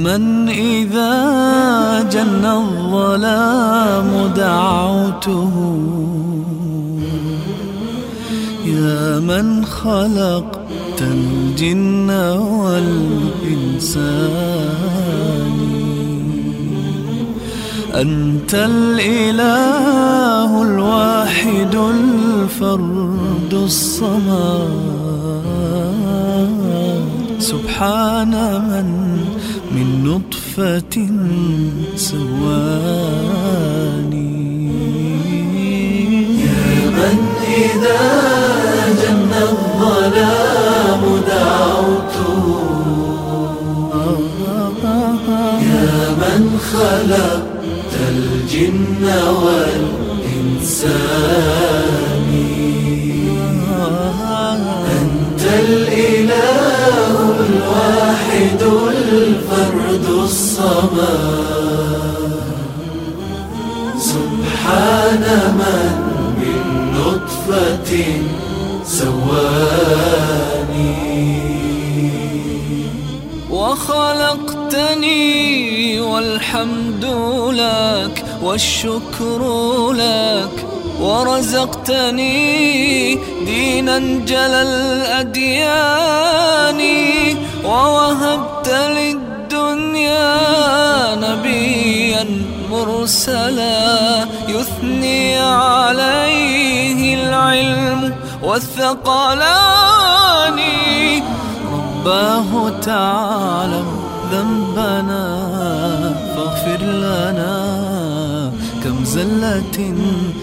فمن إذا جن الظلام دعوته يا من خلقت الجن والإنسان أنت الإله الواحد الفرد الصمد سبحان من من نطفة سواني. يا من إذا جن الظلام دعوته يا من خلقت الجن والإنسان. أنت الإله الواحد الفرد الصمد. سبحان من من نطفة سواني. وخلقتني والحمد لك والشكر لك ورزقتني دينا جل الأديان ووهبت للدنيا نبيا مرسلا يثني عليه العلم والثقلان. رباه تعلم ذنبنا. زلة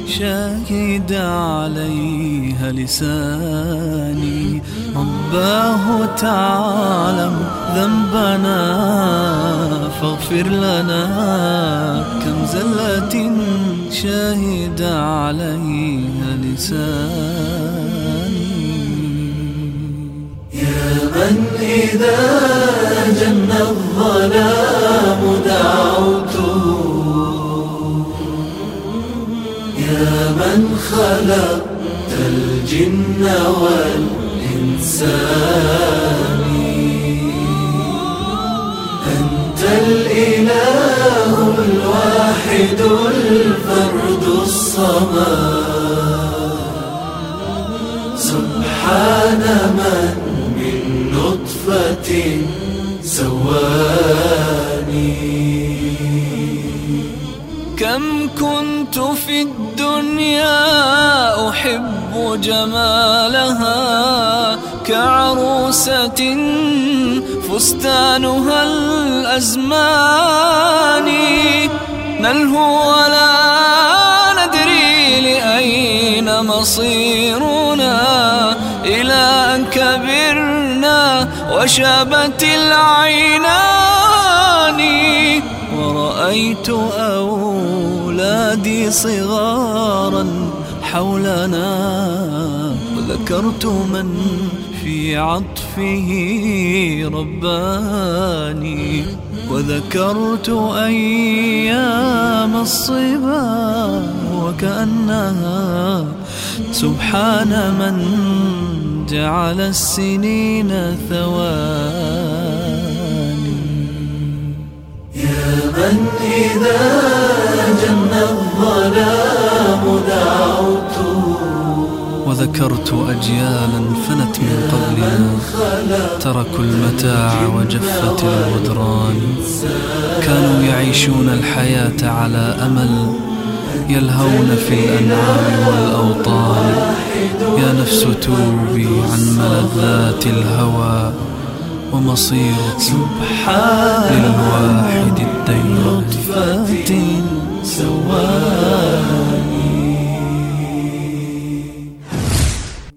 شهد عليها لساني. رباه تعلم ذنبنا فاغفر لنا. كم زلة شهد عليها لساني. يا من إذا جن الظلام من خلقت الجن والإنسان أنت الإله الواحد الفرد الصمد. سبحان من من نطفة سواني كم كنت في الدنيا أحب جمالها كعروسة فستانها الأزمان نلهو ولا ندري لأين مصيرنا إلى أن كبرنا وشابت العينان ورأيت أولادي صغارا حولنا وذكرت من في عطفه رباني وذكرت أيام الصبا وكأنها سبحان من جعل السنين ثواني وذكرت أجيالا فنت من قبلنا تركوا المتاع وجفت الغدران. كانوا يعيشون الحياة على أمل يلهون في الأنعام والأوطان. يا نفس توبي عن ملذات الهوى ومصيرك للواحد الدين. سواني